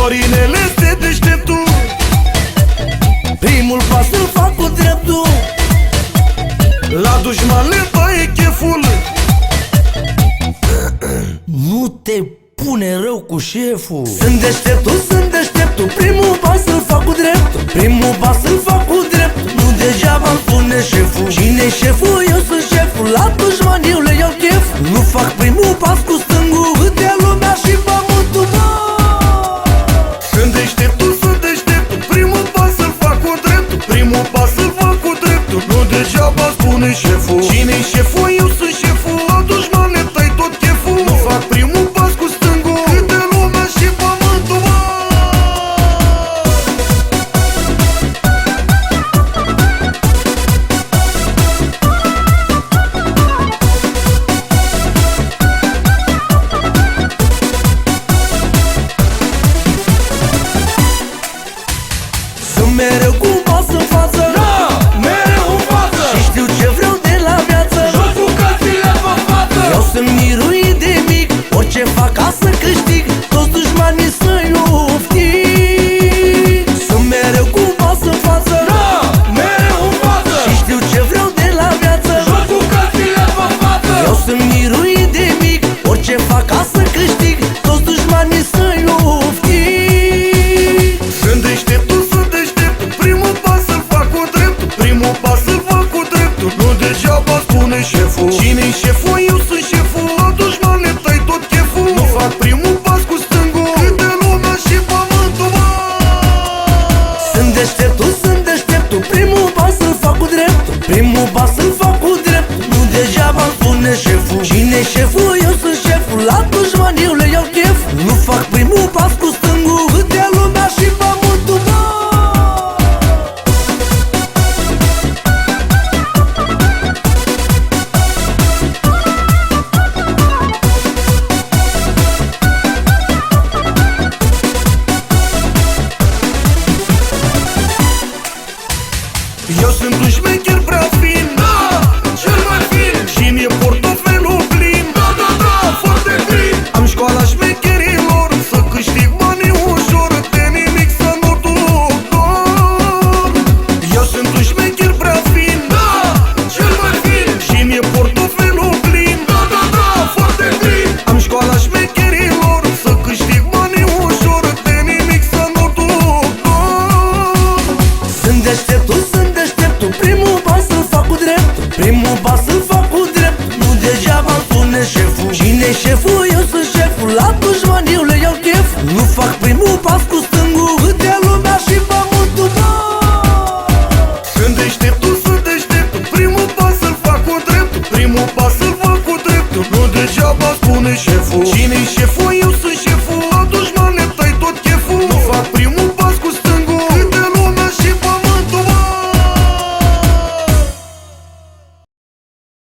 Florinele este deșteptul. Primul pas îl fac cu dreptul. La dușman le taie cheful Nu te pune rău cu șeful. Sunt deșteptul, sunt deșteptul. Primul pas îl fac cu dreptul Primul pas îl fac cu dreptul Nu degeaba îmi spune șeful. Cine șeful? Eu sunt șeful. La dușman eu le iau chef. Nu fac primul pas cu stângul. Hâtea lumea și degeaba spune șeful Cine-i șeful? Eu sunt șeful La dușman le tai tot cheful. Nu fac primul pas cu stângul. Câte lumea și pământul mă! Sunt mereu cu pas în față sunt miruit de mic Orice fac ca spune șeful. Cine șeful? Eu sunt șeful. La dușman eu le iau chef Nu fac primul pas cu stângul. Hâtea lumea și pământul mă Eu sunt un șmecher prea fin. Da, chef Nu fac primul pas cu stângul Hâtea lumea și pământul mă Sunt deșteptul, sunt deșteptul Primul pas îl fac cu dreptul. Primul pas îl fac cu dreptul Nu degeaba spune șeful. Cine-i șeful?